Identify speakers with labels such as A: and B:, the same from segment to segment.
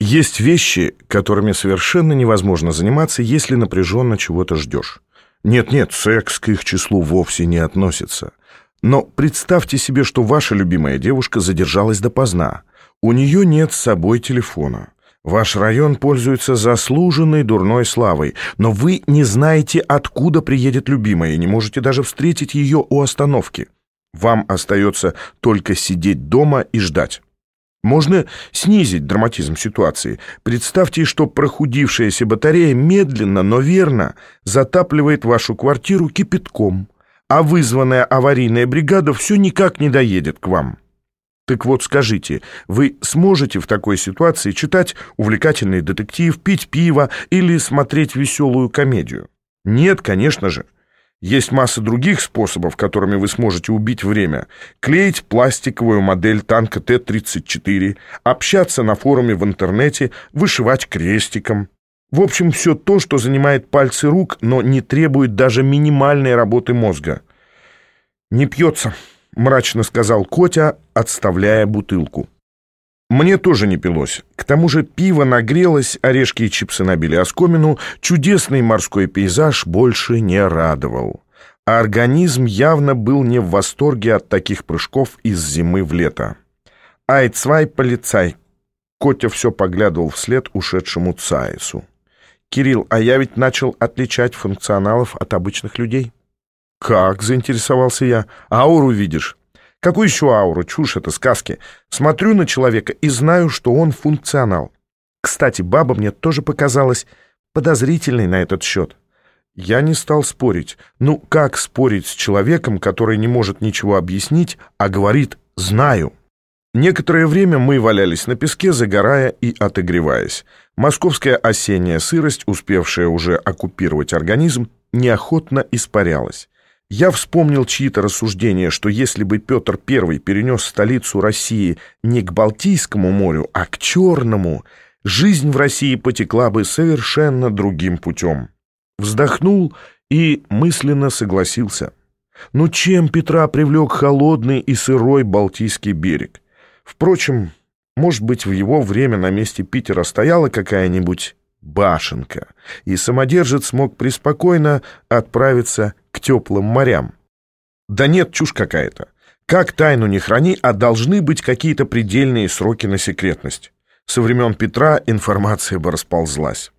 A: Есть вещи, которыми совершенно невозможно заниматься, если напряженно чего-то ждешь. Нет-нет, секс к их числу вовсе не относится. Но представьте себе, что ваша любимая девушка задержалась допоздна. У нее нет с собой телефона. Ваш район пользуется заслуженной дурной славой, но вы не знаете, откуда приедет любимая, и не можете даже встретить ее у остановки. Вам остается только сидеть дома и ждать. Можно снизить драматизм ситуации. Представьте, что прохудившаяся батарея медленно, но верно затапливает вашу квартиру кипятком, а вызванная аварийная бригада все никак не доедет к вам. Так вот, скажите, вы сможете в такой ситуации читать увлекательный детектив, пить пиво или смотреть веселую комедию? Нет, конечно же. Есть масса других способов, которыми вы сможете убить время. Клеить пластиковую модель танка Т-34, общаться на форуме в интернете, вышивать крестиком. В общем, все то, что занимает пальцы рук, но не требует даже минимальной работы мозга. «Не пьется», — мрачно сказал Котя, отставляя бутылку. Мне тоже не пилось. К тому же пиво нагрелось, орешки и чипсы набили оскомину, чудесный морской пейзаж больше не радовал. А организм явно был не в восторге от таких прыжков из зимы в лето. «Ай, цвай, полицай!» Котя все поглядывал вслед ушедшему Цаису. «Кирилл, а я ведь начал отличать функционалов от обычных людей». «Как?» — заинтересовался я. «Ауру видишь?» Какую еще ауру? Чушь это, сказки. Смотрю на человека и знаю, что он функционал. Кстати, баба мне тоже показалась подозрительной на этот счет. Я не стал спорить. Ну, как спорить с человеком, который не может ничего объяснить, а говорит «знаю»? Некоторое время мы валялись на песке, загорая и отогреваясь. Московская осенняя сырость, успевшая уже оккупировать организм, неохотно испарялась. Я вспомнил чьи-то рассуждения, что если бы Петр I перенес столицу России не к Балтийскому морю, а к Черному, жизнь в России потекла бы совершенно другим путем. Вздохнул и мысленно согласился. Но чем Петра привлек холодный и сырой Балтийский берег? Впрочем, может быть, в его время на месте Питера стояла какая-нибудь башенка, и самодержец мог преспокойно отправиться к теплым морям. Да нет, чушь какая-то. Как тайну не храни, а должны быть какие-то предельные сроки на секретность. Со времен Петра информация бы расползлась.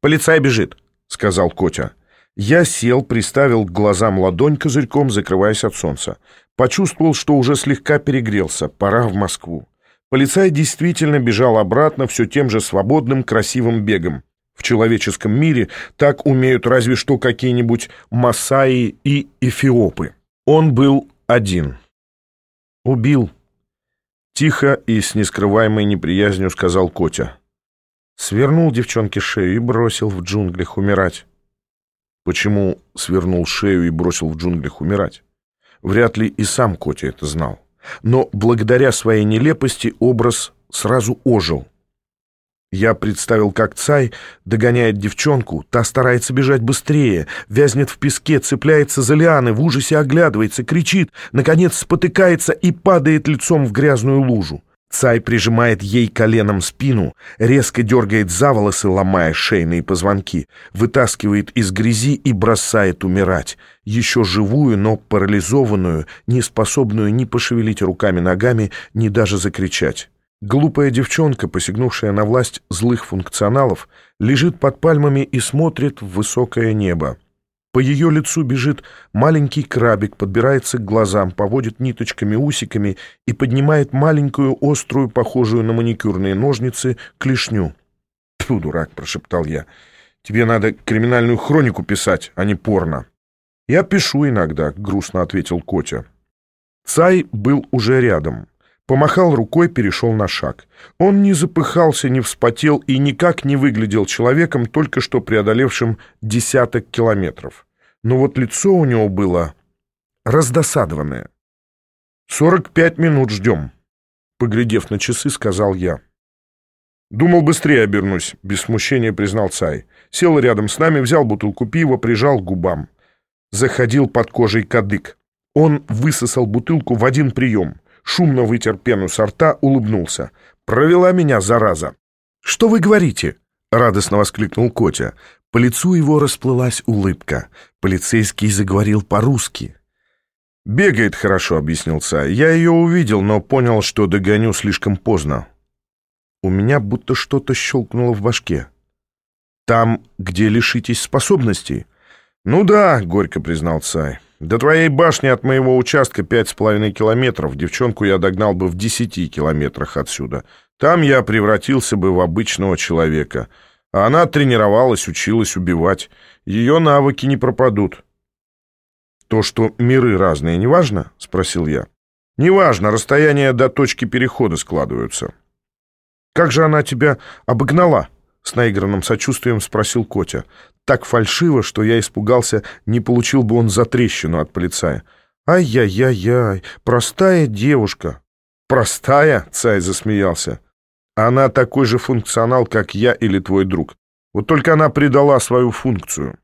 A: «Полицай бежит», — сказал Котя. Я сел, приставил к глазам ладонь козырьком, закрываясь от солнца. Почувствовал, что уже слегка перегрелся, пора в Москву. Полицай действительно бежал обратно все тем же свободным, красивым бегом. В человеческом мире так умеют разве что какие-нибудь масаи и эфиопы. Он был один. Убил. Тихо и с нескрываемой неприязнью сказал Котя. Свернул девчонке шею и бросил в джунглях умирать. Почему свернул шею и бросил в джунглях умирать? Вряд ли и сам Котя это знал но благодаря своей нелепости образ сразу ожил. Я представил, как Цай догоняет девчонку, та старается бежать быстрее, вязнет в песке, цепляется за лианы, в ужасе оглядывается, кричит, наконец спотыкается и падает лицом в грязную лужу. Цай прижимает ей коленом спину, резко дергает за волосы, ломая шейные позвонки, вытаскивает из грязи и бросает умирать. Еще живую, но парализованную, не способную ни пошевелить руками-ногами, ни даже закричать. Глупая девчонка, посягнувшая на власть злых функционалов, лежит под пальмами и смотрит в высокое небо. По ее лицу бежит маленький крабик, подбирается к глазам, поводит ниточками усиками и поднимает маленькую острую, похожую на маникюрные ножницы, клешню. «Тьфу, дурак!» — прошептал я. «Тебе надо криминальную хронику писать, а не порно». «Я пишу иногда», — грустно ответил Котя. Цай был уже рядом. Помахал рукой, перешел на шаг. Он не запыхался, не вспотел и никак не выглядел человеком, только что преодолевшим десяток километров. Но вот лицо у него было раздосадованное. «Сорок пять минут ждем», — поглядев на часы, сказал я. «Думал, быстрее обернусь», — без смущения признал Цай. Сел рядом с нами, взял бутылку пива, прижал к губам. Заходил под кожей кадык. Он высосал бутылку в один прием — шумно вытер пену со рта, улыбнулся. «Провела меня, зараза!» «Что вы говорите?» — радостно воскликнул Котя. По лицу его расплылась улыбка. Полицейский заговорил по-русски. «Бегает хорошо», — объяснил Цай. «Я ее увидел, но понял, что догоню слишком поздно». У меня будто что-то щелкнуло в башке. «Там, где лишитесь способностей?» «Ну да», — горько признал Цай. «До твоей башни от моего участка пять с половиной километров. Девчонку я догнал бы в десяти километрах отсюда. Там я превратился бы в обычного человека. А она тренировалась, училась убивать. Ее навыки не пропадут». «То, что миры разные, не важно?» — спросил я. «Не важно, расстояния до точки перехода складываются». «Как же она тебя обогнала?» — с наигранным сочувствием спросил Котя так фальшиво, что я испугался, не получил бы он за трещину от полицая. «Ай-яй-яй-яй, простая девушка». «Простая?» — Цай засмеялся. «Она такой же функционал, как я или твой друг. Вот только она предала свою функцию».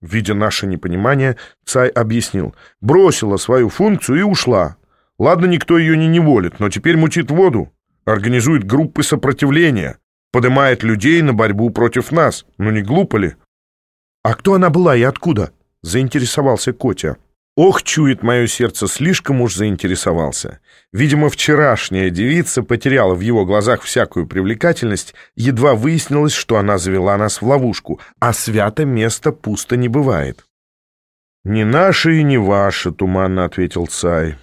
A: Видя наше непонимание, Цай объяснил. «Бросила свою функцию и ушла. Ладно, никто ее не неволит, но теперь мутит воду, организует группы сопротивления, поднимает людей на борьбу против нас. Ну не глупо ли?» «А кто она была и откуда?» — заинтересовался Котя. Ох, чует мое сердце, слишком уж заинтересовался. Видимо, вчерашняя девица потеряла в его глазах всякую привлекательность, едва выяснилось, что она завела нас в ловушку, а свято место пусто не бывает. «Не наше и не ваше», — туманно ответил Цай.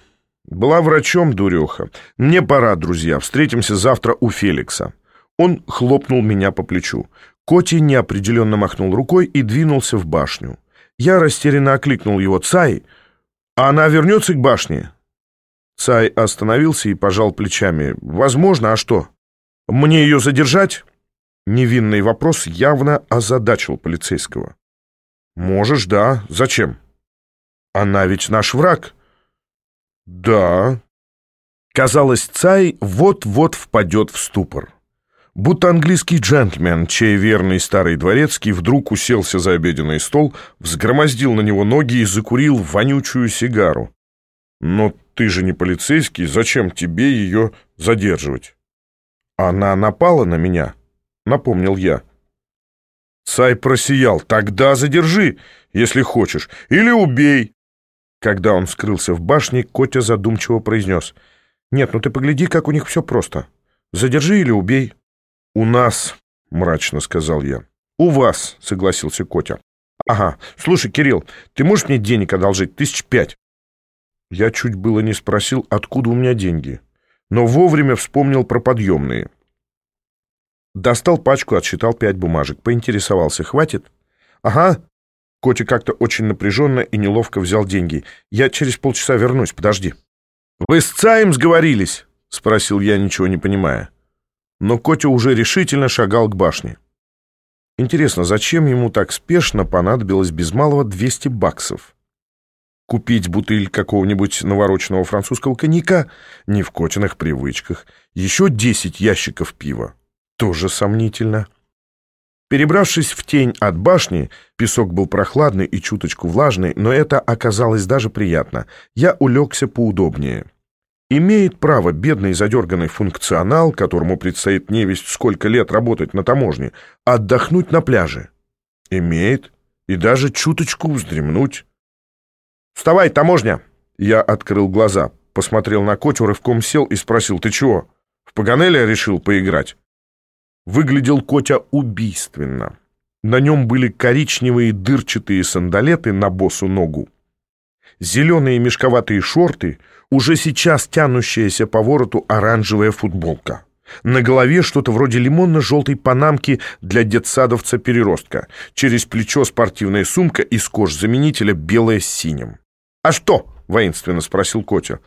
A: «Была врачом, дуреха. Мне пора, друзья, встретимся завтра у Феликса». Он хлопнул меня по плечу. Коти неопределенно махнул рукой и двинулся в башню. Я растерянно окликнул его. «Цай, она вернется к башне?» Цай остановился и пожал плечами. «Возможно, а что? Мне ее задержать?» Невинный вопрос явно озадачил полицейского. «Можешь, да. Зачем?» «Она ведь наш враг». «Да». Казалось, Цай вот-вот впадет в ступор. Будто английский джентльмен, чей верный старый дворецкий вдруг уселся за обеденный стол, взгромоздил на него ноги и закурил вонючую сигару. «Но ты же не полицейский, зачем тебе ее задерживать?» «Она напала на меня», — напомнил я. Цай просиял. «Тогда задержи, если хочешь, или убей». Когда он скрылся в башне, Котя задумчиво произнес. «Нет, ну ты погляди, как у них все просто. Задержи или убей». «У нас», — мрачно сказал я. «У вас», — согласился Котя. «Ага. Слушай, Кирилл, ты можешь мне денег одолжить? Тысяч пять». Я чуть было не спросил, откуда у меня деньги, но вовремя вспомнил про подъемные. Достал пачку, отсчитал пять бумажек, поинтересовался, хватит? «Ага». Котя как-то очень напряженно и неловко взял деньги. «Я через полчаса вернусь, подожди». «Вы с Цаем сговорились?» — спросил я, ничего не понимая но Котя уже решительно шагал к башне. Интересно, зачем ему так спешно понадобилось без малого 200 баксов? Купить бутыль какого-нибудь навороченного французского коньяка? Не в Котиных привычках. Еще 10 ящиков пива. Тоже сомнительно. Перебравшись в тень от башни, песок был прохладный и чуточку влажный, но это оказалось даже приятно. Я улегся поудобнее. Имеет право бедный задерганный функционал, которому предстоит невесть сколько лет работать на таможне, отдохнуть на пляже? Имеет. И даже чуточку вздремнуть. «Вставай, таможня!» Я открыл глаза, посмотрел на Котю, рывком сел и спросил, «Ты чего, в Паганеля решил поиграть?» Выглядел Котя убийственно. На нем были коричневые дырчатые сандалеты на босу ногу, зеленые мешковатые шорты — уже сейчас тянущаяся по вороту оранжевая футболка. На голове что-то вроде лимонно-желтой панамки для детсадовца-переростка. Через плечо спортивная сумка из кожзаменителя белая с синим. «А что?» — воинственно спросил Котя.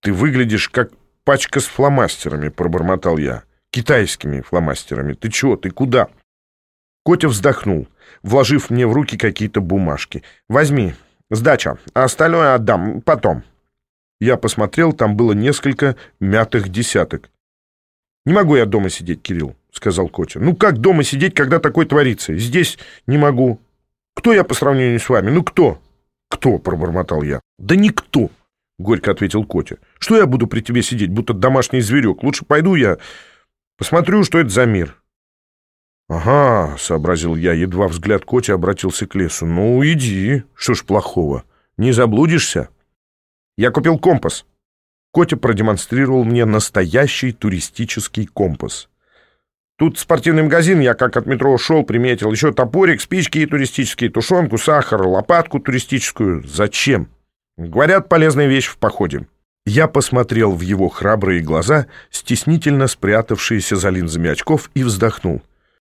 A: «Ты выглядишь как пачка с фломастерами», — пробормотал я. «Китайскими фломастерами. Ты чего? Ты куда?» Котя вздохнул, вложив мне в руки какие-то бумажки. «Возьми. Сдача. А остальное отдам. Потом». Я посмотрел, там было несколько мятых десяток. «Не могу я дома сидеть, Кирилл», — сказал Котя. «Ну как дома сидеть, когда такое творится? Здесь не могу. Кто я по сравнению с вами? Ну кто?» «Кто?» — пробормотал я. «Да никто», — горько ответил Котя. «Что я буду при тебе сидеть, будто домашний зверек? Лучше пойду я посмотрю, что это за мир. «Ага», — сообразил я, едва взгляд Коти обратился к лесу. «Ну, иди, что ж плохого, не заблудишься?» «Я купил компас». Котя продемонстрировал мне настоящий туристический компас. Тут спортивный магазин, я как от метро ушел, приметил. Еще топорик, спички туристические, тушенку, сахар, лопатку туристическую. Зачем? Говорят, полезная вещь в походе. Я посмотрел в его храбрые глаза, стеснительно спрятавшиеся за линзами очков, и вздохнул.